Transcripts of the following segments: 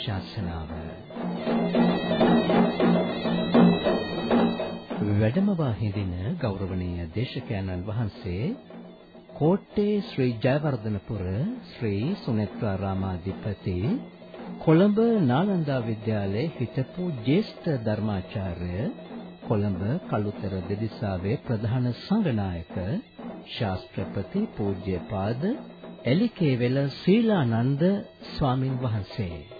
ධර්මානුශාසනාව වැඩම වාහිදින ගෞරවනීය දේශකයන්න් වහන්සේ කෝට්ටේ ශ්‍රී ජයවර්ධනපුර ශ්‍රී සුනේත්‍රාරාමාධිපති කොළඹ නාලන්දා විද්‍යාලයේ හිටපු ජ්‍යෙෂ්ඨ ධර්මාචාර්ය කොළඹ කළුතර දෙදිසාවේ ප්‍රධාන සංඝනායක ශාස්ත්‍රපති පූජ්‍යපාද එලිකේවල සීලානන්ද ස්වාමින් වහන්සේ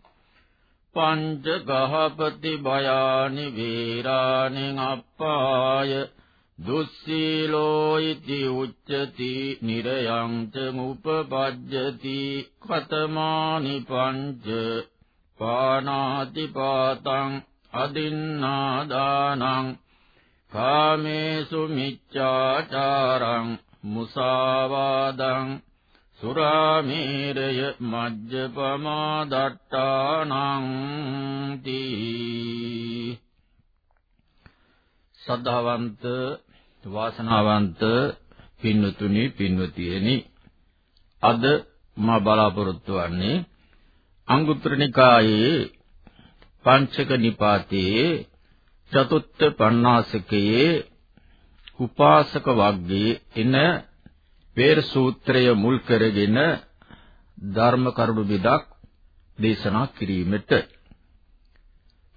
පංච ගහපති භයානි වේරාණි අප්පාය දුස්සීලෝ ඉති උච්චති නිරයං ච මුපපජ්ජති කතමානි පංච පානාති පාතං අදින්නාදානං කාමේසු මිච්ඡාචාරං මුසාවාදං සුරාමේරය මජ්ජපමා දට්ටානං තී. සද්ධාවන්ත වාසනාවන්ත පින්වතුනි පින්වතියනි අද මා බලාපොරොත්තු වන්නේ අංගුත්තර නිකායේ පංචක නිපාතයේ චතුත්ථ පණ්ණාසකයේ උපාසක වග්ගයේ එන වේර සූත්‍රය මුල් කරගෙන ධර්ම කරුණු බෙදක් දේශනා කිරීමට.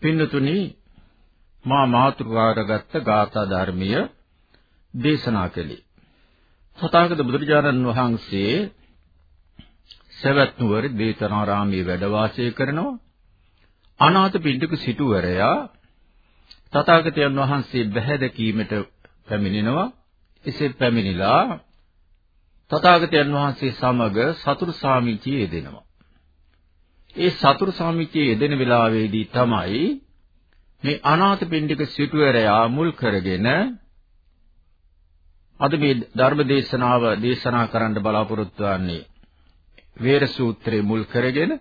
පින්නතුනි මා මාතෘකාරගත් ගාථා ධර්මීය දේශනා කළේ. සතාගත බුදුරජාණන් වහන්සේ සවැත් නුවර දේතනාරාමයේ වැඩ වාසය කරනවා. අනාථ පිණ්ඩික සිටුවරයා තථාගතයන් වහන්සේ බැහැ දැකීමට පැමිණෙනවා. එසේ පැමිණිලා තථාගතයන් වහන්සේ සමග සතුරු සාමිචියේ යෙදෙනවා. ඒ සතුරු සාමිචියේ යෙදෙන වෙලාවේදී තමයි මේ අනාථපිණ්ඩික සිටුවරයා මුල් කරගෙන අද මේ ධර්ම දේශනාව දේශනා කරන්න බලාපොරොත්තු වෙන්නේ වේර සූත්‍රයේ මුල් කරගෙන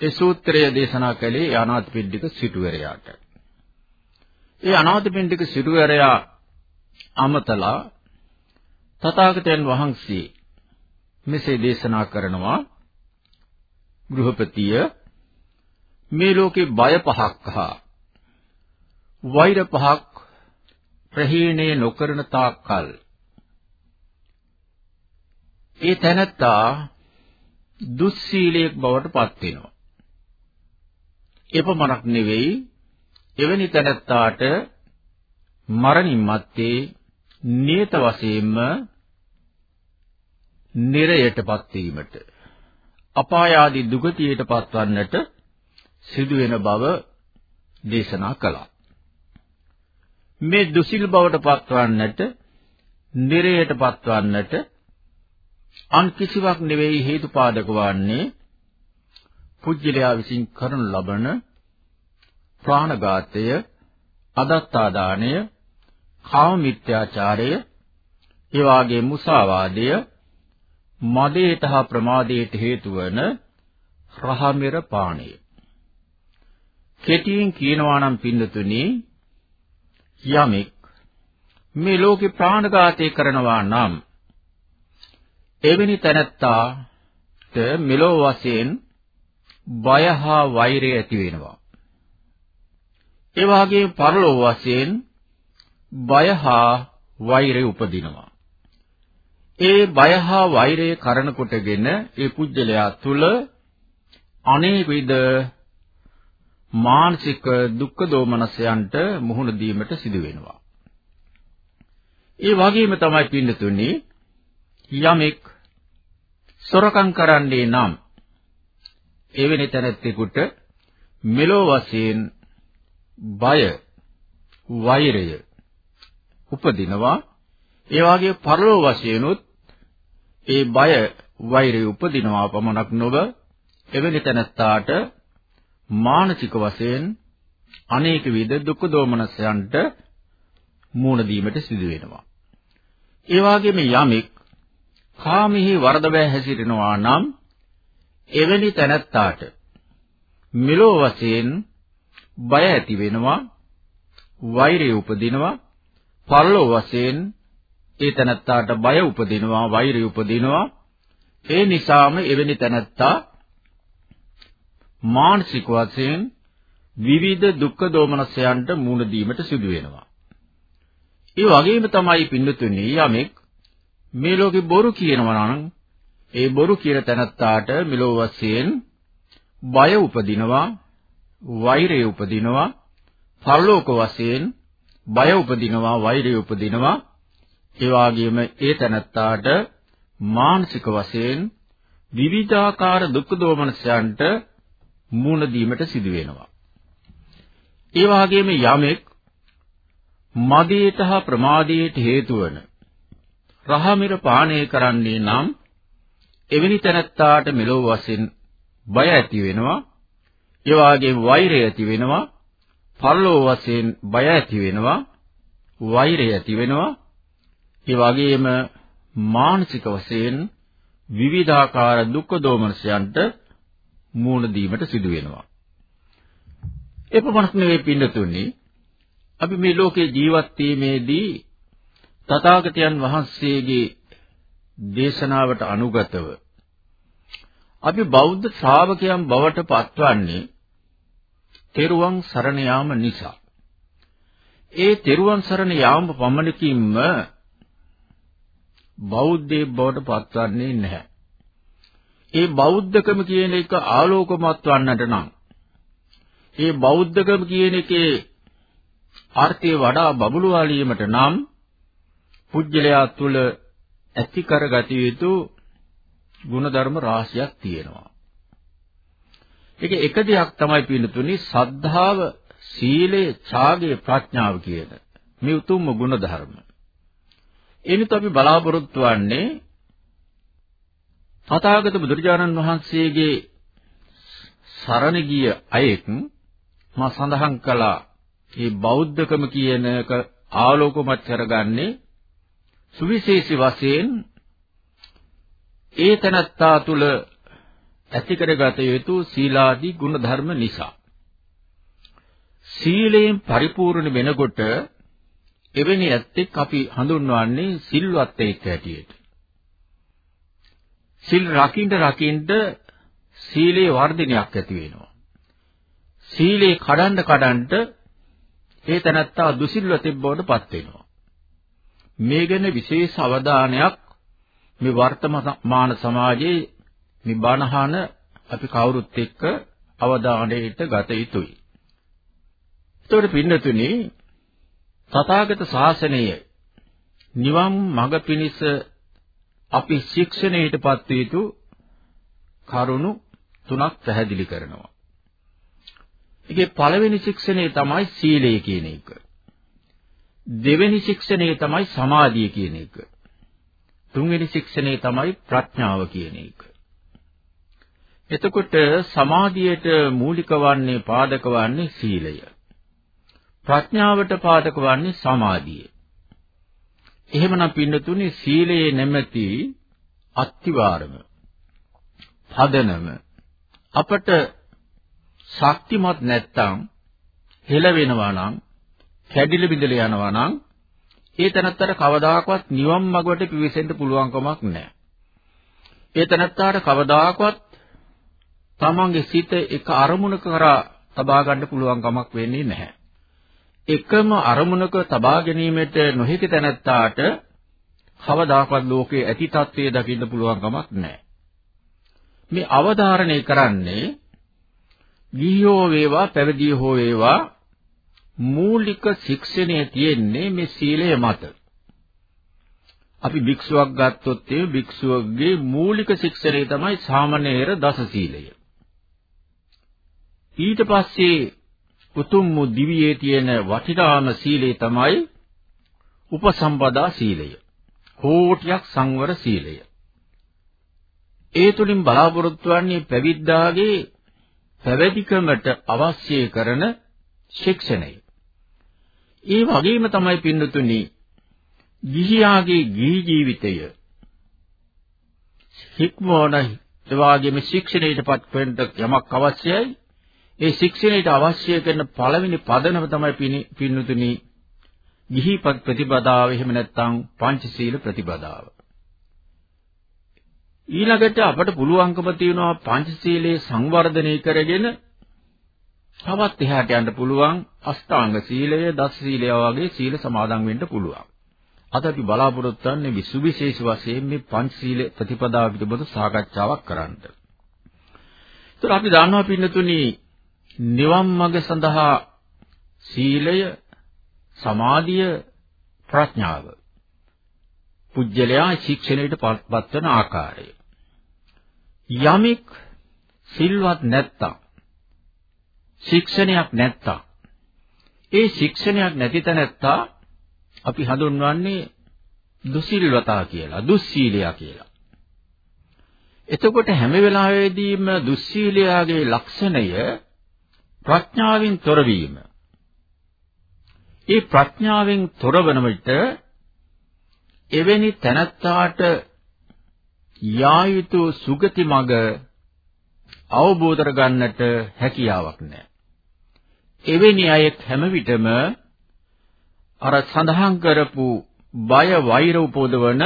ඒ සූත්‍රය දේශනා කළේ අනාථපිණ්ඩික සිටුවරයාට. ඒ අනාථපිණ්ඩික සිටුවරයා අමතලා තථාගතයන් වහන්සේ මෙසේ දේශනා කරනවා ගෘහපතිය මේ ලෝකේ බය පහක් හා වෛර පහක් ප්‍රහීණේ නොකරන තාක්කල් ඒ තැනත්තා දුස්සීලයක් බවට පත් වෙනවා. එපමණක් නෙවෙයි එවැනි තැනත්තාට මරණින් මත්තේ නියත වශයෙන්ම නිරයටපත් වීමට අපාය ආදී දුගතියට පත්වන්නට සිදුවෙන බව දේශනා කළා. මේ දුසිල් බවට පත්වන්නට නිරයට පත්වන්නට අන් කිසිවක් නෙවෙයි හේතුපාදක වන්නේ පුජ්‍යලයා විසින් කරනු ලබන ප්‍රාණඝාතය අදත්තාදානය කාම මිත්‍යාචාරය ඒ වාගේ මුසාවාදය මදයට හා ප්‍රමාදයට හේතු වන රහමෙර පාණය කෙටියෙන් කියනවා නම් පින්නතුනි යමෙක් මේ ලෝකේ ප්‍රාණඝාතය කරනවා නම් එවැනි තැනැත්තාට මෙලෝ වශයෙන් බය හා වෛරය ඇති වෙනවා. ඒ වගේම පරලෝ වශයෙන් බය හා වෛරය උපදිනවා. ඒ බය හා වෛරය කරන කොටගෙන ඒ පුජ්‍යලයා තුල අනේක විද මානසික දුක්ඛ දෝමනසයන්ට මුහුණ දීමට සිදු වෙනවා. ඒ වගේම තමයි පින්නතුනි යමෙක් සොරකම් කරන්නේ නම් එවැනි තැනැත්තෙකුට මෙලෝ වශයෙන් බය වෛරය උපදිනවා ඒ වාගේ පරලෝ වශයෙන්ුත් ඒ බය වෛරය උපදිනවා පමණක් නොව එවැනි තැනැත්තාට මානසික වශයෙන් අනේක විද දුක් දෝමනසයන්ට මුහුණ දීමට සිදු වෙනවා. ඒ වගේම යමෙක් කාමෙහි වරදබෑ හැසිරෙනවා නම් එවැනි තැනැත්තාට මෙලෝ වශයෙන් බය ඇති වෙනවා වෛරය උපදිනවා පරලෝ වශයෙන් ඒ තැනැත්තාට බය උපදිනවා වෛරය උපදිනවා ඒ නිසාම එවැනි තැනැත්තා මානසික වශයෙන් විවිධ දුක්ඛ දෝමනසයන්ට මුහුණ දීමට සිදු වෙනවා. ඒ වගේම තමයි පින්නතුනි යමෙක් මේ ලෝකේ බොරු කියනවා නම් ඒ බොරු කියන තැනත්තාට මෙලෝ වශයෙන් බය උපදිනවා වෛරය උපදිනවා පරලෝක වශයෙන් බය උපදිනවා වෛරය උපදිනවා ඒ වගේම ඒ තැනත්තාට මානසික වශයෙන් විවිධාකාර දුක් දෝමනසයන්ට මුහුණ දීමට සිදු වෙනවා. ඒ වගේම යමෙක් මදයට හා ප්‍රමාදයට හේතු වන රහමිර පානය කරන්නේ නම් එවැනි තැනැත්තාට මෙලොව වශයෙන් බය ඇති වෙනවා. ඒ වගේම වෛරය ඇති වෙනවා. පරලෝව වශයෙන් බය ඇති වෙනවා. වෛරය ඇති වෙනවා. ඒ වගේම මානසික වශයෙන් විවිධාකාර දුක් දෝමනසයන්ට මූණ දීමට සිදු වෙනවා. එපමණක් නෙවෙයි පින්නතුනි අපි මේ ලෝකේ ජීවත් වීමේදී තථාගතයන් වහන්සේගේ දේශනාවට අනුගතව අපි බෞද්ධ ශ්‍රාවකයන් බවට පත්වන්නේ තෙරුවන් සරණ යාම නිසා. ඒ තෙරුවන් සරණ යාම පමණකින්ම බෞද්ධයෙක් බවට පත්වන්නේ නැහැ. ඒ බෞද්ධකම කියන එක ආලෝකමත් වන්නට නම් ඒ බෞද්ධකම කියන එකේ අර්ථය වඩා බබළුවාලීමට නම් පුජ්‍යලයා තුල ඇති කරගත යුතු ಗುಣධර්ම රාශියක් තියෙනවා. ඒක එක දෙයක් තමයි පිළිතුනේ සද්ධාව, සීලය, ඡාගය, ප්‍රඥාව කියන මේ උතුම්ම ಗುಣධර්ම. එනිත් අපි බලාපොරොත්තු වෙන්නේ තථාගත බුදුරජාණන් වහන්සේගේ සරණ ගිය අයෙක් මා සඳහන් කළා මේ බෞද්ධකම කියන එක ආලෝකමත් කරගන්නේ සුවිශේෂී වශයෙන් ඒ තනත්තා තුල ඇති කරගත යුතු සීලාදී ගුණ ධර්ම නිසා. සීලයෙන් පරිපූර්ණ වෙනකොට එවැනි ඇත්තෙක් අපි හඳුන්වන්නේ සිල්වත් එක් හැටියට. සිල් රකින්න රකින්න සීලේ වර්ධනයක් ඇති වෙනවා. සීලේ කඩන්න කඩන්න ඒ තනත්තා දුසිල්වතෙක් බවට පත් වෙනවා. මේ ගැන විශේෂ අවධානයක් මේ වර්තමාන සමාජයේ මේ බණහන අපි කවුරුත් එක්ක අවධානයට ගත යුතුයි. ඒතකොට පින්නතුනි තථාගත ශාසනය නිවන් මඟ පිණිස අපි ශික්ෂණයටපත් යුතු කරුණු තුනක් පැහැදිලි කරනවා. ඒකේ පළවෙනි ශික්ෂණය තමයි සීලය කියන එක. දෙවෙනි ශික්ෂණය තමයි සමාධිය කියන එක. තුන්වෙනි ශික්ෂණය තමයි ප්‍රඥාව කියන එක. එතකොට සමාධියට මූලික වන්නේ පාදක වන්නේ සීලය. ප්‍රඥාවට පාදක වන්නේ සමාධිය. එහෙමනම් පින්නතුනේ සීලයේ නැමැති අත්තිවාරම පදනම අපට ශක්තිමත් නැත්තම් හෙල වෙනවා නම් කැඩිලි බිඳල යනවා නම් ඒ තනත්තට කවදාකවත් නිවන් මඟට පිවිසෙන්න පුළුවන් කමක් නැහැ. ඒ තනත්තාට කවදාකවත් තමන්ගේ සිත එක අරමුණක කරා තබා ගන්න පුළුවන් කමක් වෙන්නේ නැහැ. එකම අරමුණක තබා ගැනීමට නොහැකි තැනැත්තාට කවදාකවත් ලෝකයේ ඇති తත්වයේ දකින්න පුළුවන් කමක් නැහැ. මේ අවධාරණය කරන්නේ ගිහියෝ වේවා පැවිදියෝ හෝ වේවා මූලික ශික්ෂණය තියෙන්නේ මේ සීලය මත. අපි භික්ෂුවක් ගත්තොත් ඒ භික්ෂුවගේ මූලික ශික්ෂණය තමයි සාමණේර දස සීලය. ඊට පස්සේ උතුම් වූ දිවියේ තියෙන වටිනාම සීලය තමයි උපසම්පදා සීලය. කෝටියක් සංවර සීලය. ඒ තුලින් බලාපොරොත්තු වන්නේ පැවිද්දාගේ පැවිදිකමට අවශ්‍ය කරන ශික්ෂණය. ඒ වගේම තමයි පින්නතුනි ගිහියාගේ ගිහි ජීවිතය හික්මවන ඒ වගේම ශික්ෂණයටපත් වෙන්න යමක් අවශ්‍යයි. ඒ ශික්ෂණයට අවශ්‍ය කරන පළවෙනි පදනම තමයි පින්නතුනි ගිහි ප්‍රතිපදාව එහෙම නැත්නම් පංචශීල ප්‍රතිපදාව. ඊළඟට අපට පුළුවන්කම තියෙනවා පංචශීලයේ සංවර්ධනය කරගෙන තවත් එහාට යන්න පුළුවන් අෂ්ටාංග සීලය, දස සීලය වගේ සීල සමාදන් වෙන්න පුළුවන්. අද අපි බලාපොරොත්තු වෙන්නේ විසුවිශේෂ වශයෙන් මේ පංචශීල ප්‍රතිපදාව පිළිබඳ සාකච්ඡාවක් කරන්න. ඒතර අපි දන්නවා පින්නතුනි නිවන් මඟ සඳහා සීලය, සමාධිය, ප්‍රඥාව පුජ්‍යලයා ශික්ෂණයට පත්වන ආකාරය. යමෙක් සිල්වත් නැත්තම් ශික්ෂණයක් නැත්තම් ඒ ශික්ෂණයක් නැති තැනැත්තා අපි හඳුන්වන්නේ දුසිල්වතා කියලා, දුස්සීලයා කියලා. එතකොට හැම වෙලාවෙදීම දුස්සීලයාගේ ලක්ෂණය ප්‍රඥාවෙන් තොරවීම. ඒ ප්‍රඥාවෙන් තොරවන විට එවැනි තැනැත්තාට යා යුතු සුගති මඟ අවබෝධ කරගන්නට හැකියාවක් නැහැ. එවැනි අය හැම විටම අර සඳහන් කරපු බය වෛර උපදවන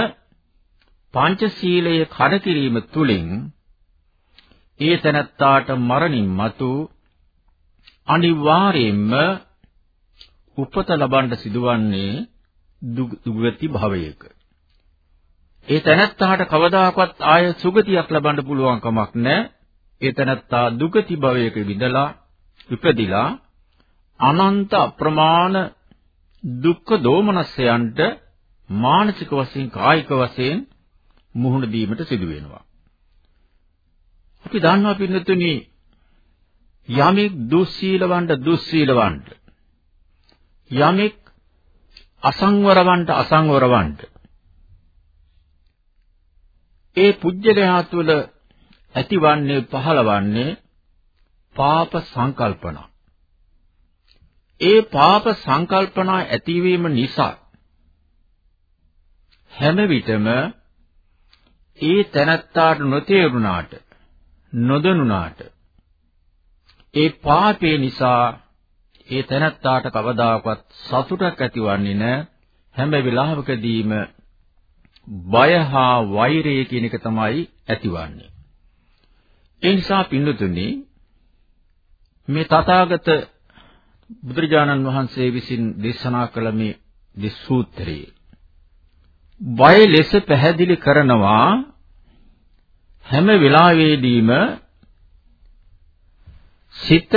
පංචශීලයේ කඩ කිරීම තුලින් ඒ තැනත්තාට මරණින් මතු අනිවාර්යයෙන්ම උපත ලබන්න සිදුවන්නේ දුගති භවයක. ඒ තැනත්තාට කවදාකවත් ආය සුගතියක් ලබන්න පුළුවන් කමක් නැහැ. ඒ තැනත්තා දුගති භවයක විඳලා ඉපදිලා අනන්ත අප්‍රමාණ දුක්ඛ දෝමනස්යන්ට මානසික වශයෙන් කායික වශයෙන් මුහුණ දීමට සිදු වෙනවා. අපි දන්නවා පින්නතුනි යමෙක් දුස්සීලවන්ට දුස්සීලවන්ට යමෙක් අසංවරවන්ට අසංවරවන්ට ඒ පුජ්‍යලයා තුළ ඇතිවන්නේ පහළවන්නේ පාප සංකල්පනා. ඒ පාප සංකල්පනා ඇතිවීම නිසා හැම විටම ඒ තැනත්තාට නොතේරුණාට නොදනුණාට ඒ පාපේ නිසා ඒ තැනත්තාට කවදාකවත් සතුටක් ඇතිවන්නේ නැහැ හැම වෙලාවකදීම බය හා වෛරය කියන එක තමයි ඇතිවන්නේ. ඒ නිසා පින්නතුනි මේ තථාගත බුදුරජාණන් වහන්සේ විසින් දේශනා කළ මේ දිස්සූත්‍රයේ බය ලෙස පැහැදිලි කරනවා හැම වෙලාවෙදීම සිත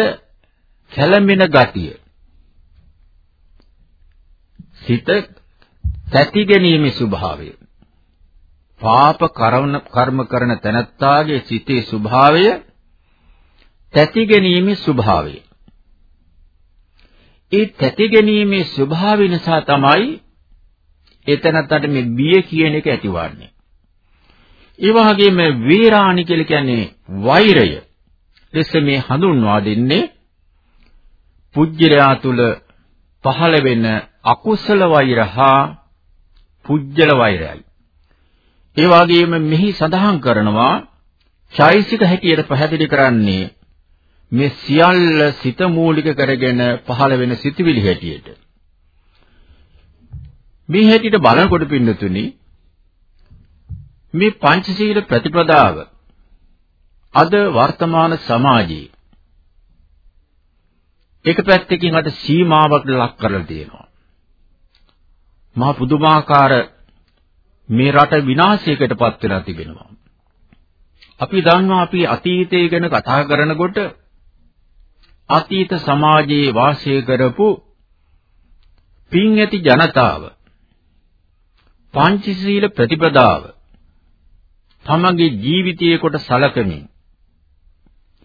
කැළඹෙන ගතිය සිත තැති ගැනීමේ ස්වභාවය පාප කර්ම කරන තැනැත්තාගේ සිතේ ස්වභාවය තැති ගැනීමේ ස්වභාවය. ඒ තැති ගැනීමේ ස්වභාවය නිසා තමයි එතනත්තට මේ බිය කියන එක ඇතිවන්නේ. ඒ වගේම වීරාණි කියලා කියන්නේ වෛරය. ලෙස මේ හඳුන්වා දෙන්නේ පුජ්‍යලයා තුල පහළ වෙන අකුසල වෛර හා පුජ්‍යල වෛරයයි. ඒ වගේම මෙහි සඳහන් කරනවා චෛසික හැටියට පැහැදිලි කරන්නේ මේ සියල්ල සිත මූලික කරගෙන පහළ වෙන සිතුවිලි හැටියට. මේ හැටියට බලනකොට පින්නතුනි මේ පංචශීල ප්‍රතිපදාව අද වර්තමාන සමාජයේ එක පැත්තකින් අට සීමාවකට ලක් කරලා තියෙනවා. මහා පුදුමාකාර මේ රට විනාශයකට පත් වෙලා තිබෙනවා. අපි දන්නවා අපි අතීතය ගැන කතා කරනකොට අතීත සමාජයේ වාසය කරපු පින් ඇති ජනතාව පංචශීල ප්‍රතිපදාව තමගේ ජීවිතයේ කොට සලකමින්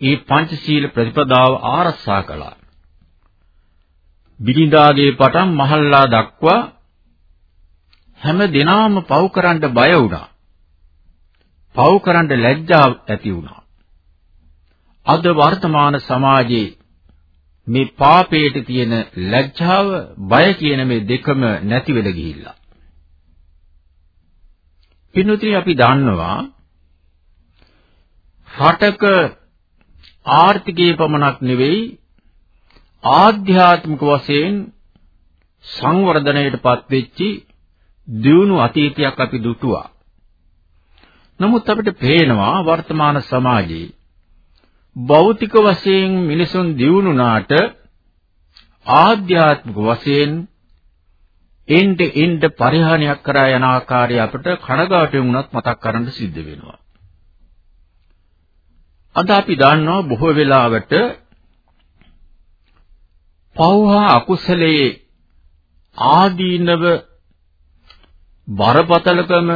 ඒ පංචශීල ප්‍රතිපදාව ආරක්ෂා කළා. බිරිඳාගේ පටන් මහල්ලා දක්වා හැම දිනාම පව් කරන්න බය වුණා. පව් කරන්න ලැජ්ජාව ඇති වුණා. අද වර්තමාන සමාජයේ මේ පාපයට තියෙන ලැජ්ජාව, බය කියන මේ දෙකම නැති වෙලා ගිහිල්ලා. පින්වතුනි අපි දන්නවා රටක ආර්ථිකයේ පමණක් නෙවෙයි ආධ්‍යාත්මික වශයෙන් සංවර්ධනයටපත් වෙච්චි දියුණු අතීතයක් අපි දුටුවා. නමුත් අපිට පේනවා වර්තමාන සමාජයේ භෞතික වශයෙන් මිනිසුන් දියුණුනාට ආධ්‍යාත්මික වශයෙන් එන්න එන්න පරිහානියක් කරා යන ආකාරය අපිට කනගාටු වුණත් මතක් කරන්න සිද්ධ වෙනවා. අද අපි දන්නවා බොහෝ වෙලාවට පවහා අකුසලයේ ආදීනව බරපතලකම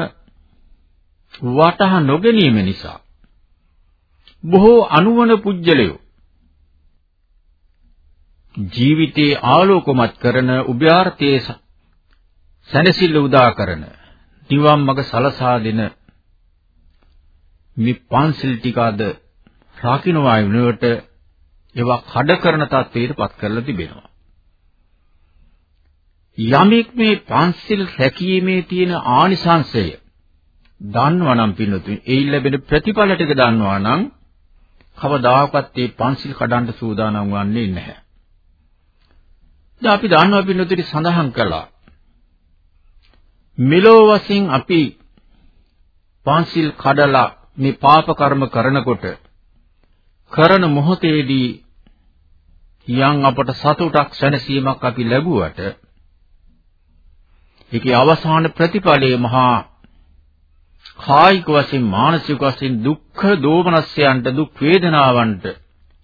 වටහා නොගැනීම නිසා බොහෝ අනුවන පුජ්‍යලයෝ ජීවිතේ ආලෝකමත් කරන උභයාර්ථයේ සැනසෙල්ල උදා කරන නිවන් මඟ සලසා දෙන මේ පන්සිල් ටික අද රාකිනවා වෙනුවට ඒවා කඩ කරන තත්ත්වයට පත් කරලා තිබෙනවා. යමෙක් මේ පන්සිල් රැකීමේ තියෙන ආනිසංශය දන්නවා නම් පින්නතුනි ඒ ලැබෙන ප්‍රතිඵල ටික දන්නවා නම් කවදාකවත් මේ පන්සිල් කඩන්න සූදානම් වන්නේ නැහැ. දැන් අපි දන්නවා පින්නතුනි සඳහන් කළා මෙලෝ වශයෙන් අපි පන්සිල් කඩලා මේ පාප කර්ම කරනකොට කරන මොහොතේදී යම් අපට සතුටක් සැනසීමක් අපි ලැබුවට ඒකේ අවසාන ප්‍රතිඵලයේ මහා කායික වශයෙන් මානසික වශයෙන් දුක්ඛ දෝමනස්යන්ට දුක් වේදනාවන්ට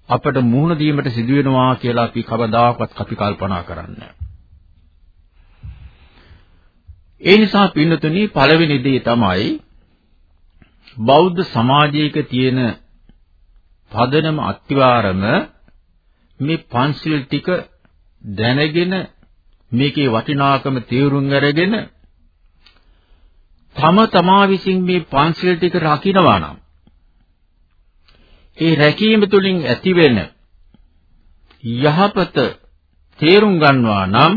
අපට මුහුණ දීමට සිදු වෙනවා කියලා අපි කවදාකවත් අපි කල්පනා කරන්නේ ඒ නිසා පින්නතුනි පළවෙනි දේ තමයි බෞද්ධ සමාජයක තියෙන පදනම අත්විවරම මේ පන්සිල් ටික දැනගෙන මේකේ වටිනාකම තේරුම් අරගෙන තම තමා විසින් මේ පන්සිල් ටික රකින්නවා නම් ඒ රැකීම තුළින් ඇතිවෙන යහපත තේරුම් ගන්නවා නම්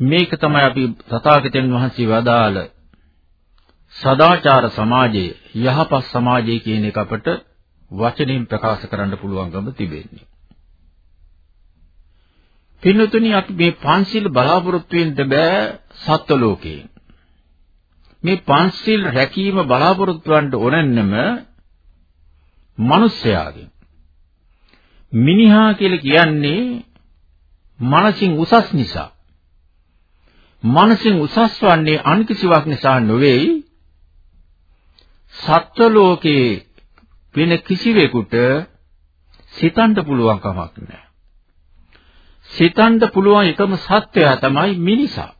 මේක තමයි අපි තථාගතයන් වහන්සේ වදාළ සදාචාර සමාජයේ යහපත් සමාජය කියන එක අපට වචනෙන් ප්‍රකාශ කරන්න පුළුවන්කම තිබෙන්නේ. පින්නතුනි අපි මේ පංචශීල බලාපොරොත්තු වෙන්න බෑ සත්ව ලෝකේ. මේ පංචශීල රැකීම බලාපොරොත්තු වන්න ඕනන්නම මිනිස්යාගෙන්. මිනිහා කියලා කියන්නේ මනසින් උසස් නිසා. මනසින් උසස් වන්නේ අන් කිසිවක් නිසා නොවේයි. සත්ව ලෝකේ වෙන කිසිවෙකුට සිතන්න පුළුවන් කමක් නැහැ. සිතන්න පුළුවන් එකම සත්‍යය තමයි මිනිසා.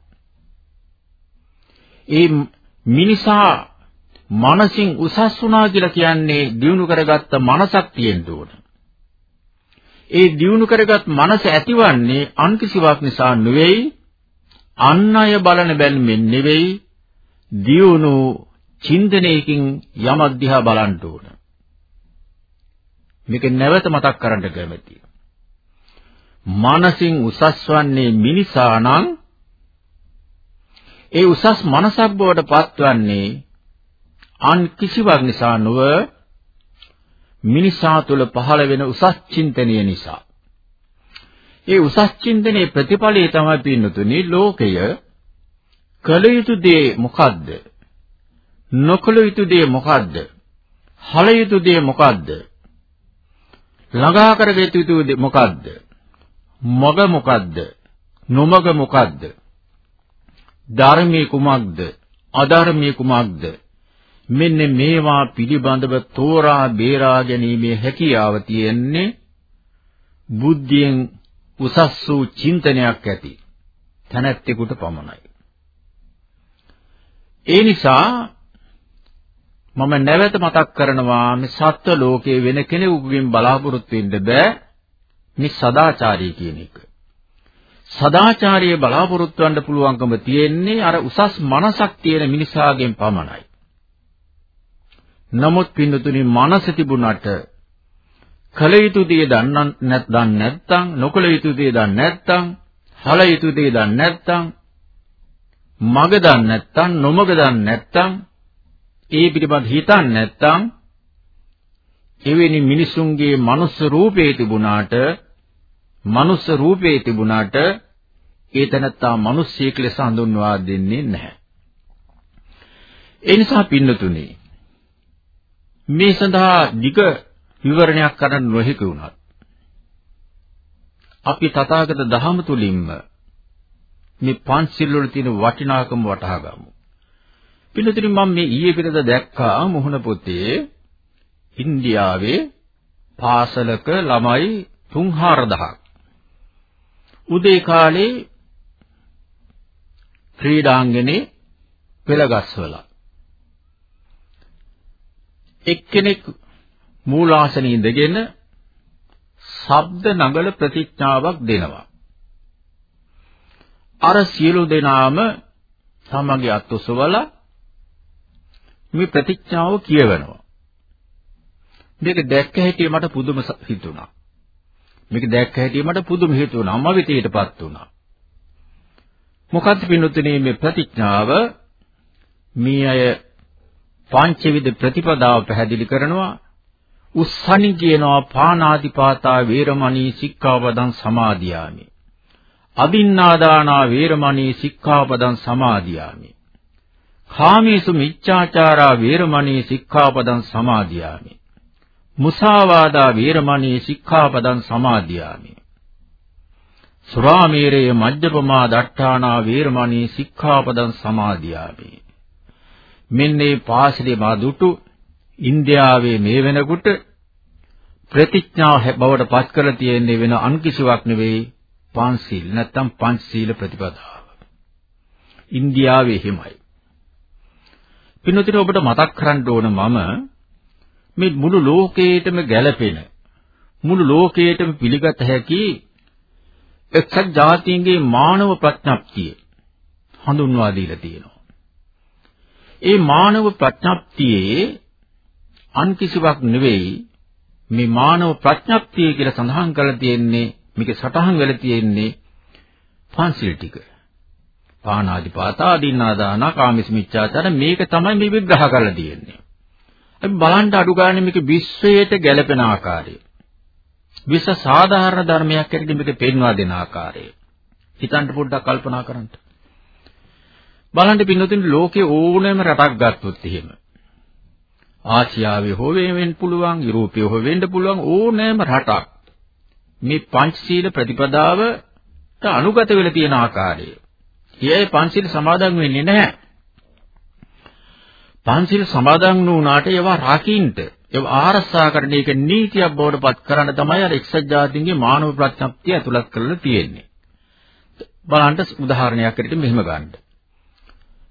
ඒ මිනිසා මනසින් උසස් වුණා කියලා කියන්නේ දියුණු කරගත්ත මනසක් තියෙන්න ඕන. ඒ දියුණු කරගත් මනස ඇතිවන්නේ අන් කිසිවක් නිසා නෙවෙයි අන් අය බලන බැල්මෙන් නෙවෙයි දියුණු චින්තනයකින් යමක් දිහා බලන්න ඕන. මේක නැවත මතක් කරන්න කැමැතියි. මානසින් උසස් වන්නේ මිනිසා නම් ඒ උසස් මනසක් බවට පත්වන්නේ අන් කිසිවක් නිසා නොව මිනිසා තුළ පහළ වෙන උසස් චින්තනය නිසා. ඒ උසස් චින්තනයේ ප්‍රතිඵලය තමයි පින්නතුනි ලෝකය කළ යුතු දේ මොකද්ද? නොකළ යුතු දේ මොකද්ද? හල යුතු දේ මොකද්ද? ළඟා කරගත යුතු මොකද්ද? මග මොකද්ද? නොමග මොකද්ද? ධර්මයේ කුමක්ද? අධර්මයේ කුමක්ද? මෙන්න මේවා පිළිබඳව තෝරා බේරා ගැනීමේ හැකියාව තියෙන්නේ බුද්ධියෙන් උසස් වූ චින්තනයක් ඇති තැනැත්තෙකුට පමණයි. ඒ නිසා මම නැවත මතක් කරනවා මේ සත්ව ලෝකයේ වෙන කෙනෙකුගෙන් බලාපොරොත්තු වෙන්න බෑ මේ සදාචාරී කියන එක. සදාචාරයේ බලාපොරොත්තු වෙන්න පුළුවන්කම තියෙන්නේ අර උසස් මනසක් තියෙන මිනිසාගෙන් පමණයි. නමුත් පින්නතුනි මනස තිබුණට කල යුතු දේ දන්න නැත්නම් නොකල යුතු දේ දන්නේ නැත්නම් හල යුතු දේ දන්නේ නැත්නම් මග දන්නේ නැත්නම් නොමග දන්නේ නැත්නම් ඒ පිළිබඳ හිතන්නේ නැත්නම් එවැනි මිනිසුන්ගේ මනුස්ස රූපේ තිබුණාට මනුස්ස රූපේ තිබුණාට ඒ තැනත්තා මිනිස්සෙක් ලෙස හඳුන්වා දෙන්නේ නැහැ. ඒ නිසා පින්නතුනේ මේ සඳහා ධික විවරණයක් කරන්න නොහැකි වුණත් අපි තථාගත දහම තුලින්ම මේ පංචශීල වල තියෙන වටිනාකම වටහා ගමු. පිළිතුරු මම මේ ඊයේ පෙරද දැක්කා මොහොන පොතේ ඉන්දියාවේ පාසලක ළමයි 3000ක් උදේ කාලේ ක්‍රීඩාංගනේ පෙළගස්වලා එක්කෙනෙක් මූලාසනයේ ඉඳගෙන ශබ්ද නගල ප්‍රතිඥාවක් දෙනවා. අර සියලු දෙනාම තමගේ අත් ඔසවලා මේ ප්‍රතිඥාව කියවනවා. මේක දැක්ක හැටි මට පුදුම හිතුණා. මේක දැක්ක හැටි මට පුදුම හිතුණා. අම්මා විතේටපත් වුණා. මොකද්ද පින්නුතුනේ මේ ප්‍රතිඥාව මේ අය පංචවිධ ප්‍රතිපදාව පැහැදිලි කරනවා උස්සනි කියනවා පානාතිපාතා වේරමණී සික්ඛාපදං සමාදියාමි. අදින්නාදානා වේරමණී සික්ඛාපදං සමාදියාමි. කාමේසු මිච්ඡාචාරා වේරමණී සික්ඛාපදං සමාදියාමි. මුසාවාදා වේරමණී සික්ඛාපදං සමාදියාමි. සුරාමේරය මජ්ජපමා දට්ඨානා වේරමණී සික්ඛාපදං සමාදියාමි. මෙන්නේ පාසලේ මා දුටු ඉන්දියාවේ මේ වෙනකොට ප්‍රතිඥාව බවට පත් කරලා තියෙන්නේ වෙන අන් කිසිවක් නෙවෙයි පංචශීල නැත්තම් පංචශීල ප්‍රතිපදාව. ඉන්දියාවේ හිමයි. පින්නතින ඔබට මතක් කරන්න ඕන මම මේ මුළු ලෝකේටම ගැළපෙන මුළු ලෝකේටම පිළිගත හැකි එක්සත් ජාතීන්ගේ මානව ප්‍රඥප්තිය හඳුන්වා දීලා තියෙනවා. ඒ මානව ප්‍රඥප්තියේ අන් කිසිවක් නෙවෙයි මේ මානව ප්‍රඥප්තිය කියලා සඳහන් කරලා තියෙන්නේ මේක සටහන් වෙලා තියෙන්නේ පංචිල් ටික. පානාදිපාතා දින්නාදාන කාමිස මිච්ඡාචාර මේක තමයි මේ විග්‍රහ කරලා තියෙන්නේ. අපි බලන්න අඩු ගන්න මේක විශ්වයට ගැළපෙන ආකාරය. විශ්ව සාධාරණ ධර්මයක් ඇරෙද්දී මේක පෙන්වා දෙන ආකාරය. හිතන්න පොඩ්ඩක් කල්පනා කරන්න. බලන්න පින්නතුන් ලෝකේ ඕනෑම රටක් ගත්තොත් එහෙම ආසියාවේ හෝ වෙන්න පුළුවන්, යුරෝපයේ හෝ වෙන්න පුළුවන් ඕනෑම රටක් මේ පංචශීල ප්‍රතිපදාවට අනුගත වෙලා තියෙන ආකාරය. ඊයේ පංචශීල සමාදන් වෙන්නේ නැහැ. පංචශීල සමාදන් වුණාට ඒවා රකින්න, ඒවා ආරක්ෂා කරන එක නීතියක් බවට පත් කරන්න තමයි අර එක්සත් ජාතීන්ගේ මානව ප්‍රඥප්තිය ඇතුළත් කරලා තියෙන්නේ. බලන්න උදාහරණයක් ඇරෙට මෙහෙම ගන්න.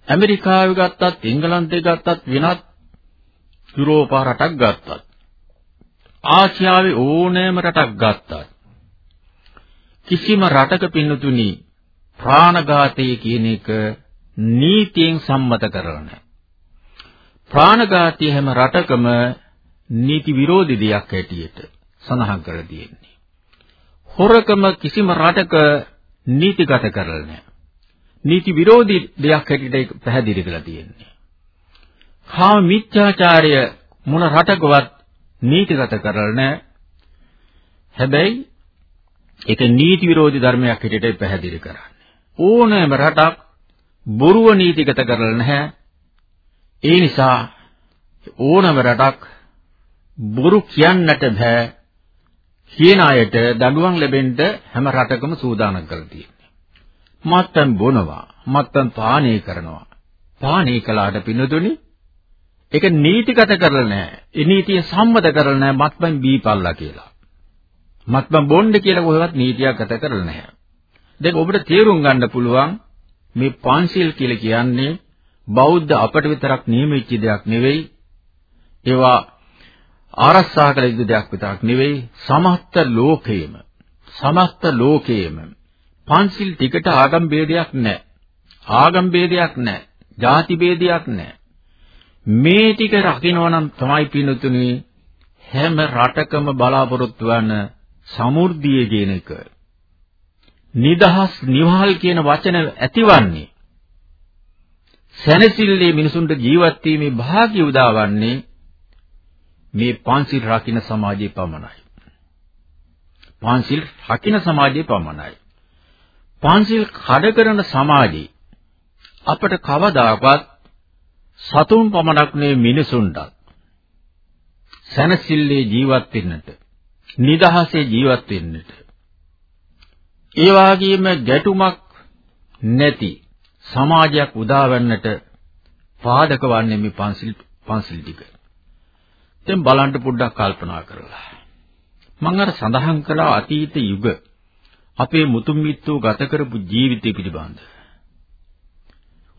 ඇමරිකාවේ ගත්තත්, එංගලන්තේ ගත්තත් වෙනත් යුරෝපා රටක් ගත්තත් ආසියාවේ ඕනෑම රටක් ගත්තත් කිසිම රටක පින්නතුනි ප්‍රාණඝාතය කියන එක නීතියෙන් සම්මත කරලා නැහැ. ප්‍රාණඝාතය හැම රටකම නීති විරෝධී දෙයක් හැටියට සඳහන් කරලා තියෙන්නේ. හොරකම කිසිම රටක නීතිගත කරලා නැහැ. නීති විරෝධී දෙයක් හැටියට පැහැදිලි කරලා තියෙන්නේ. කාම මිත්‍යාචාරය මොන රටකවත් නීතිගත කරලා නැහැ. හැබැයි ඒක නීති විරෝධී ධර්මයක් හැටියට පැහැදිලි කරන්නේ. ඕනෑම රටක් බොරුව නීතිගත කරලා නැහැ. ඒ නිසා ඕනෑම රටක් බොරු කියන්නට බෑ. කියන අයට දඬුවම් ලැබෙන්න හැම රටකම සූදානම් කරලා තියෙනවා. මත්පැන් බොනවා, මත්පැන් පානය කරනවා. පානය කළාට පිනදුනි ඒක නීතිගත කරලා නැහැ. ඒ නීතිය සම්මත කරලා නැහැ මත්පැන් බීපල්ලා කියලා. මත්පැන් බොන්න කියලා කොහෙවත් නීතියක් ගත කරලා නැහැ. දැන් ඔබට තේරුම් ගන්න පුළුවන් මේ පංචශීල් කියලා කියන්නේ බෞද්ධ අපට විතරක් නියමිච්ච දෙයක් නෙවෙයි. ඒවා ආරක්ෂා කළ යුතු දෙයක් විතරක් නෙවෙයි. සමස්ත ලෝකයේම සමස්ත ලෝකයේම පංචශීල් ටිකට ආගම් ભેදයක් නැහැ. ආගම් ભેදයක් නැහැ. ಜಾති ભેදයක් නැහැ. මේ ටික රකින්න නම් තමයි පින්තුනේ හැම රටකම බලාපොරොත්තු වන සමෘද්ධිය කියන එක නිදහස් නිවහල් කියන වචන ඇතිවන්නේ සැනසille මිනිසුන්ට ජීවත් වීමේ භාග්‍ය උදාවන්නේ මේ පන්සිල් රකින්න සමාජයේ පමණයි. පන්සිල් රකින්න සමාජයේ පමණයි. පන්සිල් කඩ කරන සමාජයේ අපට කවදාකවත් සතුන් පමණක් නෙවෙයි මිනිසුන්ටත් සැනසille ජීවත් වෙන්නට නිදහසේ ජීවත් වෙන්නට ඒ වගේම ගැටුමක් නැති සමාජයක් උදාවන්නට පාදක වන්නේ මේ පන්සිල් පන්සිල් ටික. දැන් බලන්න පොඩ්ඩක් කල්පනා කරලා. මම අර සඳහන් කළා අතීත යුග අපේ මුතුන් මිත්තෝ ගත කරපු ජීවිතය පිළිබඳ.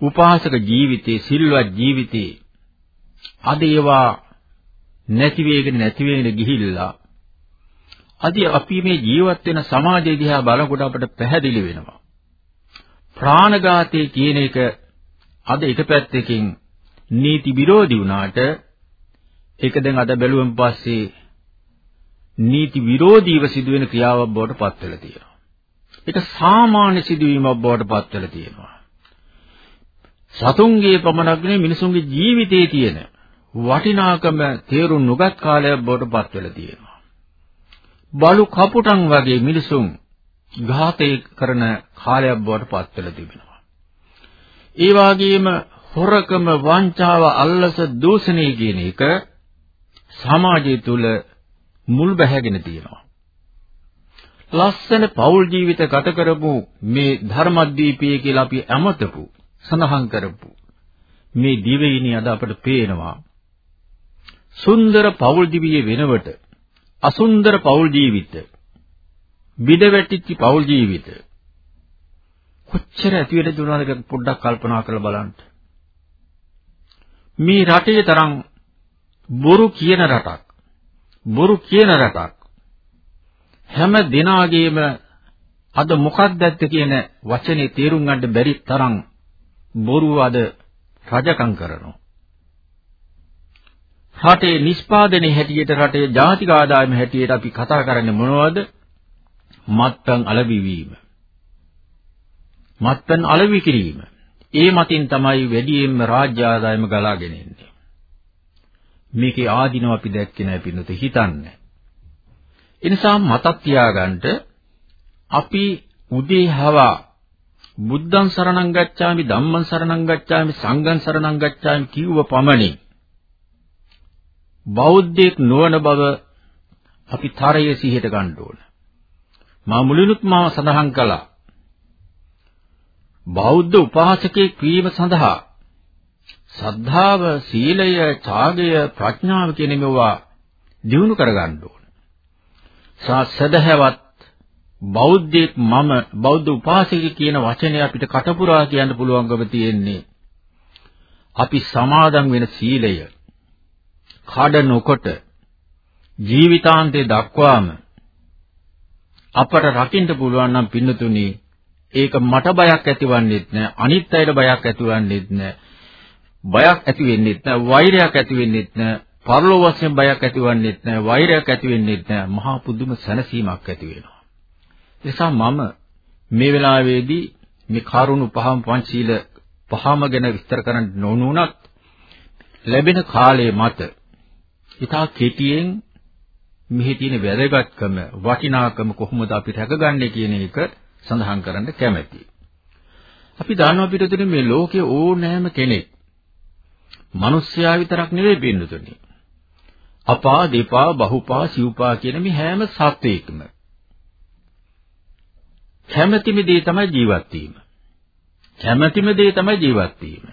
උපාසක ජීවිතේ, සිල්වත් ජීවිතේ අද ඒවා නැති වෙගෙන නැති වෙගෙන ගිහිල්ලා අද අපි මේ ජීවත් වෙන සමාජය දිහා බලනකොට අපට පැහැදිලි වෙනවා. ප්‍රාණඝාතය කියන එක අද එක පැත්තකින් නීති විරෝධී වුණාට ඒක දැන් අද බැලුවම පස්සේ නීති විරෝධීව සිදුවෙන ක්‍රියාවක් බවට පත් වෙලා තියෙනවා. ඒක සාමාන්‍ය සිදුවීමක් බවට පත් වෙලා තියෙනවා. සතුන්ගේ පමණක් නෙවෙයි මිනිසුන්ගේ ජීවිතයේ තියෙන වටිනාකම තේරුම් නොගත් කාලයක් බවට පත් වෙලා තියෙනවා. බලු කපුටන් වගේ මිනිසුන් ඝාතය කරන කාලයක් බවට පත් වෙලා තිබෙනවා. ඒ වගේම හොරකම වංචාව අල්ලස දූෂණය කියන එක සමාජය තුල මුල් බැහැගෙන තියෙනවා. ලස්සන පෞල් ජීවිත ගත කරපු මේ ධර්මද්වීපය කියලා අපි අමතපු සඳහන් කරපු මේ දිවයිනේ අද අපට පේනවා. සුන්දර පෞල් දිවියේ වෙනවට අසුන්දර පෞල් ජීවිත බිඩ වැටිච්ච පෞල් ජීවිත කොච්චර ඇති වෙද දුනාද පොඩ්ඩක් කල්පනා කරලා බලන්න. මේ රටේ තරම් බොරු කියන රටක් බොරු කියන රටක් හැම දිනාගේම අද මොකක්ද ඇත්ත කියන වචනේ තේරුම් ගන්න බැරි තරම් බොරුව අද රජකම් කරනවා. රටේ නිෂ්පාදනයේ හැටියට රටේ ජාතික ආදායම හැටියට අපි කතා කරන්නේ මොනවද? මත්පැන් අලෙවි වීම. මත්පැන් අලෙවි කිරීම. ඒ මතින් තමයි වැඩියෙන්ම රාජ්‍ය ආදායම ගලාගෙන එන්නේ. මේකේ ආධිනව අපි දැක්කේ නැහැ පින්නත හිතන්නේ. ඒ නිසා මතක් තියාගන්න අපි උදේ හවා බුද්ධං සරණං ගච්ඡාමි ධම්මං සරණං ගච්ඡාමි සංඝං සරණං ගච්ඡාමි කිව්ව පමණින් බෞද්ධයෙක් නොවන බව අපි තරයේ සිහියට ගන්න ඕන. මා මුලිනුත් මා සඳහන් කළා. බෞද්ධ උපාසකෙක් වීම සඳහා සද්ධාව, සීලය, ඡාගය, ප්‍රඥාව කියන මේවා දිනු කරගන්න ඕන. සදහැවත් බෞද්ධයෙක් මම බෞද්ධ උපාසකෙක් කියන වචනේ අපිට කටපුරා කියන්න පුළුවන්කම තියෙන්නේ. අපි සමාදන් වෙන සීලය කඩ නොකොට ජීවිතාන්තේ දක්වාම අපට රකින්න පුළුවන් නම් පින්නතුනි ඒක මට බයක් ඇතිවන්නේත් නැහැ අනිත් අයට බයක් ඇතිවන්නේත් නැහැ බයක් ඇති වෙන්නේත් නැහැ වෛරයක් ඇති වෙන්නේත් නැහැ පරලෝ වශයෙන් බයක් ඇතිවන්නේත් නැහැ වෛරයක් ඇති වෙන්නේත් නැහැ මහා පුදුම සැනසීමක් ඇති වෙනවා. නිසා මම මේ වෙලාවේදී මේ කරුණු පහම පංචශීල පහම ගැන විස්තර කරන්න නොනුනත් ලැබෙන කාලයේ මත ඉතා කෙටියෙන් මෙහි තියෙන වැදගත්කම වටිනාකම කොහොමද අපි රැකගන්නේ කියන එක සඳහන් කරන්න කැමැතියි. අපි දන්නවා පිටුතුනේ මේ ලෝකයේ ඕනෑම කෙනෙක් මිනිස්යා විතරක් නෙවෙයි බින්දුතුනේ. අපා දෙපා බහුපා සිව්පා කියන මේ හැම සත්වයකම කැමැතිම දේ තමයි ජීවත් වීම. කැමැතිම දේ තමයි ජීවත් වීම.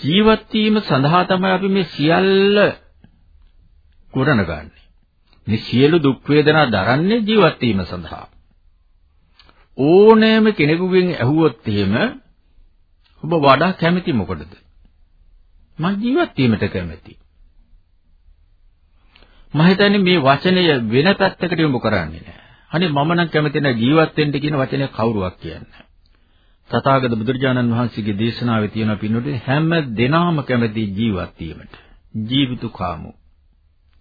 ජීවත් වීම සඳහා තමයි අපි මේ සියල්ල ගොඩනගන්නේ. මේ සියලු දුක් වේදනා දරන්නේ ජීවත් වීම සඳහා. ඕනෑම කෙනෙකුගෙන් ඇහුවොත් එහෙම ඔබ වඩා කැමති මොකටද? මම ජීවත් වීමට කැමති. මම හිතන්නේ මේ වචනය වෙන පැත්තකට යොමු කරන්නේ නැහැ. අනේ මම නම් කැමති නැහැ ජීවත් වෙන්න කියන වචනය කවුරුවක් කියන්නේ. තථාගත බුදුරජාණන් වහන්සේගේ දේශනාවේ තියෙන පින්නොට හැම දිනාම කැමති ජීවත් වීමට. ජීවිතුකාමෝ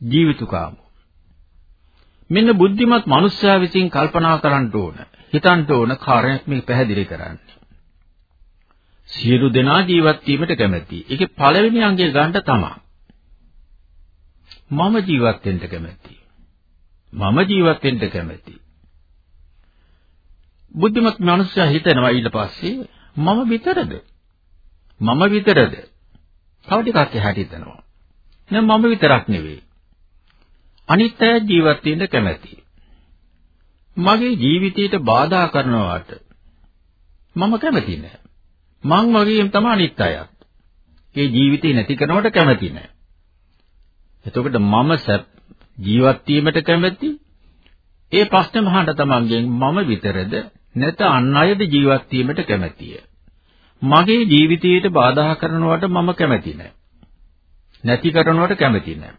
ජීවිතුකාමෝ. මෙන්න බුද්ධිමත් මනුස්සයා විසින් කල්පනා කරන්න ඕන. හිතන්න ඕන කාරණයක් මේ පැහැදිලි කරන්නේ. සියලු දෙනා ජීවත් වීමට කැමැති. ඒකේ පළවෙනි අංගය ගන්න තමයි. මම ජීවත් වෙන්න කැමැති. මම ජීවත් වෙන්න කැමැති. බුද්ධිමත් මනුස්සයා හිතනවා ඊට පස්සේ මම විතරද? මම විතරද? තව ටිකක් එහාට හිතනවා. නෑ මම විතරක් නෙවෙයි. අනිත් අය ජීවත් වෙන්න කැමැති. මගේ ජීවිතයට බාධා කරනවාට මම කැමති නෑ. මං වගේම තමයි අනිත් අයත්. ඒ ජීවිතේ නැති කරනවට කැමති නෑ. එතකොට මම ජීවත් වීමට කැමති. ඒ ප්‍රශ්නේ මහාට තමන්ගෙන් මම විතරද නැත අන් අයද ජීවත් වීමට කැමැතිය. මගේ ජීවිතයට බාධා කරනවට මම කැමති නෑ. නැති කරනවට කැමති නෑ.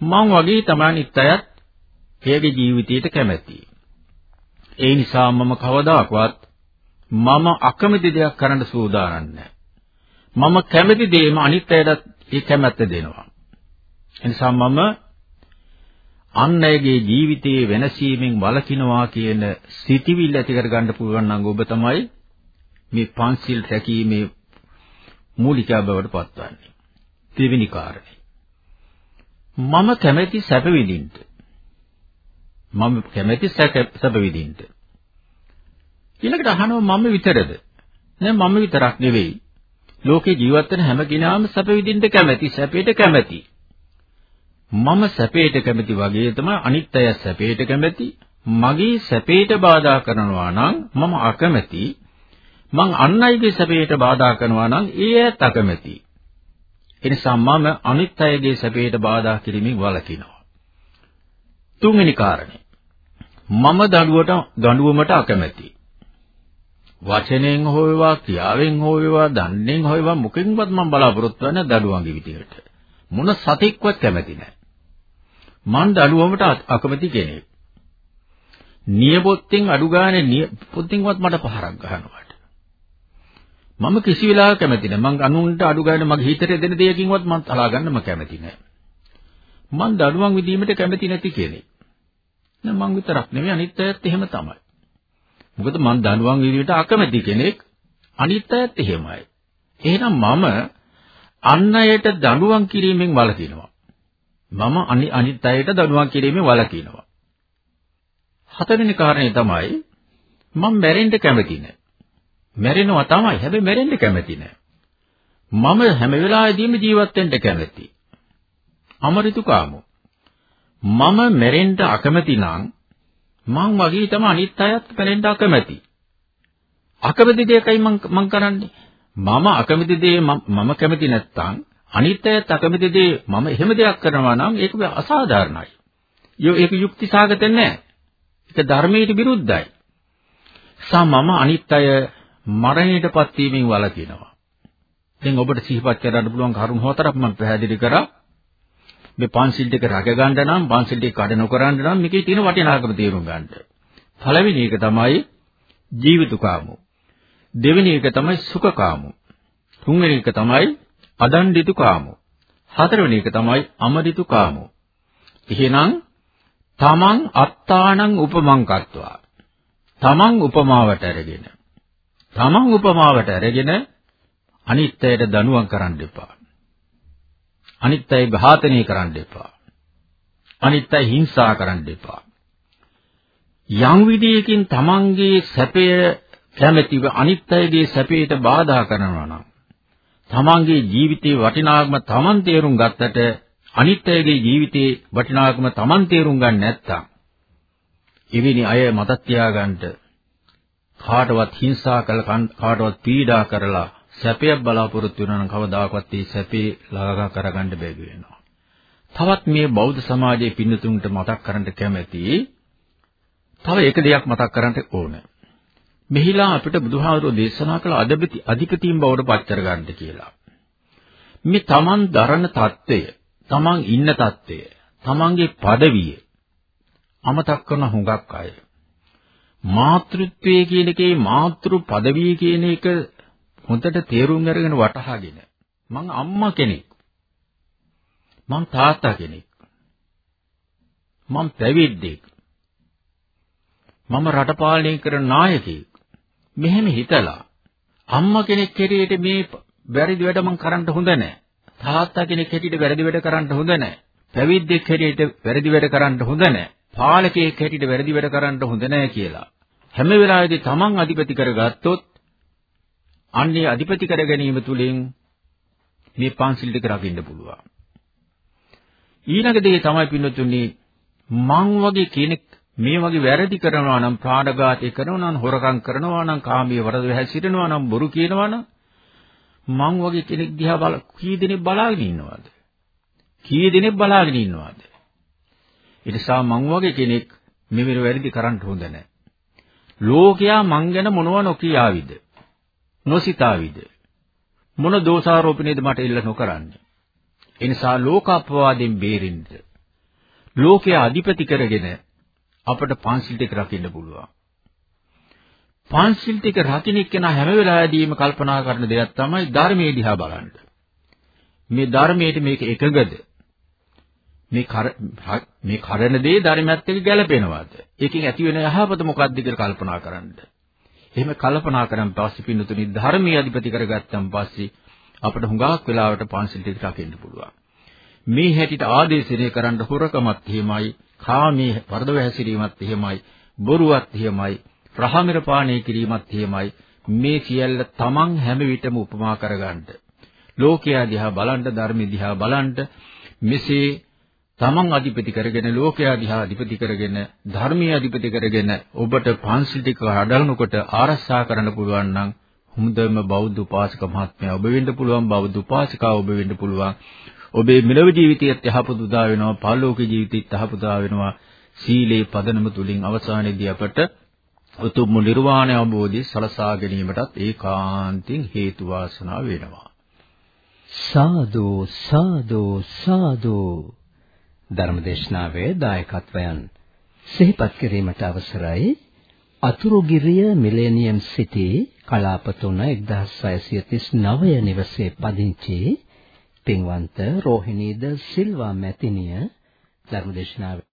මං වගේ තමයි අනිත් අයත් එයාගේ ජීවිතයට කැමැති. ඒ නිසා මම කවදාකවත් මම අකමැති දෙයක් කරන්න සූදානම් නැහැ. මම කැමති දේම අනිත් අයටත් ඒ කැමැත්ත දෙනවා. එනිසා මම අන් අයගේ ජීවිතයේ වෙනසීමෙන් වළකිනවා කියන සිටිවිල්ල ඇති කරගන්න පුළුවන් නම් ඔබ තමයි මේ පංචිල් රැකීමේ මූලිකව බවට පත්වන්නේ. දෙවෙනි කාරණේ. මම කැමැති සැප විඳින්න. මම කැමැති සැප විඳින්න. ඊළඟට අහනවා මම විතරද? නෑ මම විතරක් නෙවෙයි. ලෝකේ ජීවත් වෙන හැම කෙනාම සැප විඳින්න කැමැති, සැපයට කැමැති. මම සැපයට කැමති වගේ තමයි අනිත් අය සැපයට කැමති. මගේ සැපයට බාධා කරනවා නම් මම අකමැති. මං අන් අයගේ සැපයට බාධා කරනවා නම් ඒ ඇත් අකමැති. එනිසා මම අනිත් අයගේ සැපයට බාධා කිරීමෙන් වළකිනවා. තුන්වෙනි කාරණේ. මම දඬුවට දඬුවමට අකමැති. වචනෙන් හෝ වේවා ක්‍රියාවෙන් හෝ වේවා දන්නෙන් හෝ වේවා මුකින්වත් මම බලාපොරොත්තු වෙන්නේ දඬුවන්ගේ විදියට. මොන සතෙක්වත් කැමති නැහැ. මන් දඩුවමට අකමැති කෙනෙක්. නියපොත්තෙන් අඩු ගානේ පොත්තෙන්වත් මට පහරක් ගහනවාට. මම කිසි වෙලාවක කැමති නැහැ. මං අනුන්ට අඩු ගානේ මගේ හිතට දෙන දෙයකින්වත් මං තලා ගන්න මම කැමති නැහැ. මං දඩුවම් විදීමට කැමති නැති කෙනෙක්. නෑ මං විතරක් නෙමෙයි අනිත් අයත් එහෙම තමයි. මොකද මං දඩුවම් විදීමට අකමැති කෙනෙක් අනිත් අයත් එහෙමයි. එහෙනම් මම අන් අයට දඬුවම් කිරීමෙන් වළකිනවා. මම අනිත් අයට දඬුවම් කිරීමෙන් වළකිනවා. හතරවෙනි කාරණේ තමයි මම මැරෙන්න කැමති නෑ. මැරෙනවා තමයි. හැබැයි මැරෙන්න කැමති නෑ. මම හැම වෙලාවෙදීම ජීවත් වෙන්න කැමති. අමරිතුකාමෝ. මම මැරෙන්න අකමැති නම් මං වගේ තමයි අනිත් අයත් මැරෙන්න අකමැති. අකමැති දෙයකයි මං මං කරන්නේ. මම අකමැති දේ මම කැමති නැත්තම් අනිත් අයත් අකමැති දේ මම එහෙම දෙයක් කරනවා නම් ඒක අසාධාරණයි. ඒක යුක්ති සාගත නැහැ. ඒක ධර්මයට විරුද්ධයි. සා මම අනිත් අය මරණයටපත් වීමෙන් වළකිනවා. දැන් ඔබට සිහිපත් කරගන්න පුළුවන් කරුණු හතරක් මම පැහැදිලි කරා. මේ පන්සිල් දෙක රැක ගන්න නම් පන්සිල් දෙක කඩ නොකරන්න නම් මේකේ තියෙන වටිනාකම තේරුම් ගන්න. පළවෙනි එක තමයි ජීවිතුකාමෝ. දෙවෙනි එක තමයි සුඛකාමෝ. තුන්වෙනි එක තමයි අදණ්ඩිතුකාමෝ. හතරවෙනි එක තමයි අමදිතුකාමෝ. එහෙනම් තමන් අත්තානං උපමං කත්වා. තමන් උපමාවට අරගෙන තමන් උපමාවට අරගෙන අනිත්‍යයට දනුවම් කරන්න එපා. අනිත්‍යය ඝාතනය කරන්න එපා. අනිත්‍යය හිංසා කරන්න එපා. යම් විදියකින් තමන්ගේ සැපය කැමැතිව අනිත් අයගේ සැපයට බාධා කරනවා නම් තමන්ගේ ජීවිතේ වටිනාකම තමන් තේරුම් ගත්තට අනිත් අයගේ ජීවිතේ වටිනාකම තමන් තේරුම් ගන්න නැත්තම් එවැනි අය මතක් තියාගන්න කාටවත් හිංසා කළ කාටවත් පීඩා කරලා සැපයක් බලාපොරොත්තු වෙනවා නම් කවදාකවත් ඒ සැපේ ලාගා කරගන්න බැරි වෙනවා. තවත් මේ බෞද්ධ සමාජයේ පින්නතුන්ට මතක් කරන්න කැමැති තව එක දෙයක් මතක් කරන්න ඕනේ. මෙහිලා අපිට බුදුහාමුදුරෝ දේශනා කළ අධිපති අධිපතීන් බවට පත් කරගන්න කියලා. මේ Taman දරන தත්ත්වය, Taman ඉන්න தත්ත්වය, Tamanගේ পদවිය අමතක් කරන හුඟක් අය. මාතෘත්වයේ කියන එකේ මාතෘ পদවිය කියන එක හොඳට තේරුම් අරගෙන වටහාගෙන මං අම්මා කෙනෙක්. මං තාත්තා කෙනෙක්. මං පැවිද්දෙක්. මම රට පාලනය කරන නායකයෙක්. මෙහෙම හිතලා අම්මා කෙනෙක් හැටියට මේ වැරදි වැඩ මං කරන්න හොඳ නැහැ. තාත්තා කෙනෙක් හැටියට වැරදි වැඩ කරන්න හොඳ නැහැ. පැවිද්දෙක් හැටියට වැරදි වැඩ කරන්න හොඳ නැහැ. පාලකයෙක් හැටියට වැරදි වැඩ කරන්න හොඳ නැහැ කියලා. හැම වෙලාවෙදී තමන් අධිපති කරගත්තොත් අන්නේ අධිපති කර ගැනීම තුලින් මේ පන්සිල් ටික රකින්න පුළුවන්. ඊළඟ දේ තමයි පින්නතුනි මං වගේ කෙනෙක් මේ වගේ වැරදි කරනවා නම් ප්‍රාණඝාතය කරනවා නම් හොරකම් කරනවා නම් කාමයේ වරද හැසිරෙනවා නම් බොරු කියනවා නම් මං වගේ කෙනෙක් දිහා බල කී දෙනෙක් බලාගෙන ඉන්නවද? කී දෙනෙක් බලාගෙන ඉන්නවද? ඒ නිසා මං වගේ කෙනෙක් මෙවැනි වැරදි කරන්න හොඳ නැහැ. ලෝකයා මං ගැන මොනව නොකියාවිද? නොසිතාවිද? මොන දෝෂාරෝපණයද මට එල්ල නොකරන්නේ? ඒ නිසා ලෝකාපවාදයෙන් බේරෙන්න ලෝකයේ අධිපති කරගෙන අපට පන්සිල් ටික රකින්න පුළුවන්. පන්සිල් ටික රකින්න එක්කෙනා හැම වෙලාවෙදීම කල්පනා කරන දෙයක් තමයි ධර්මයේ දිහා බලන්න. මේ ධර්මයේට මේක එකගද? මේ කර මේ කරන දේ ධර්මයත් එක්ක ගැලපෙනවද? ඒකෙන් ඇති වෙන යහපත මොකක්ද කියලා කල්පනා කරන්න. එහෙම කල්පනා කරන් පස්සේ පින්නතුනි ධර්මීය අධිපති කරගත්තන් පස්සේ අපිට හුඟක් වෙලාවට පන්සිල් ටික රකින්න පුළුවන්. මේ හැටිට ආදේශනය කරන්න හොරකමත් එහෙමයි, කාමයේ වර්ධව හැසිරීමත් එහෙමයි, බොරුවත් එහෙමයි, රහමිර පානය කිරීමත් එහෙමයි. මේ සියල්ල තමන් හැම විටම උපමා කරගන්න. ලෝකයා දිහා බලන්න, ධර්ම දිහා බලන්න මෙසේ තමන් අධිපති කරගෙන ලෝකයා දිහා අධිපති කරගෙන ධර්මීය අධිපති කරගෙන ඔබට පන්සිල් ටික හඩලනකොට ආරක්ෂා කරන්න පුළුවන් නම් හොඳම බෞද්ධ උපාසක මහත්මයා ඔබ වෙන්න පුළුවන් බෞද්ධ උපාසිකාව ඔබ වෙන්න පුළුවන් ඔබේ මෙලව ජීවිතයත් යහපත උදා වෙනවා පාලෝක ජීවිතයත් යහපත උදා වෙනවා. සීලේ පදනම තුලින් අවසානයේදී අපට උතුම් නිර්වාණය අවබෝධය සලසා ගැනීමටත් ඒකාන්තයෙන් හේතු වාසනා වෙනවා. සාදු සාදු සාදු. ධර්මදේශනාවේ දායකත්වයන් සිහිපත් කිරීමට අවසරයි. අතුරුගිරිය මිලේනියම් සිටි කලාප 3 1639 නිවසේ පදිංචි පින්වන්ත රෝහිණීද සිල්වා මැතිණිය ධර්මදේශනාවේ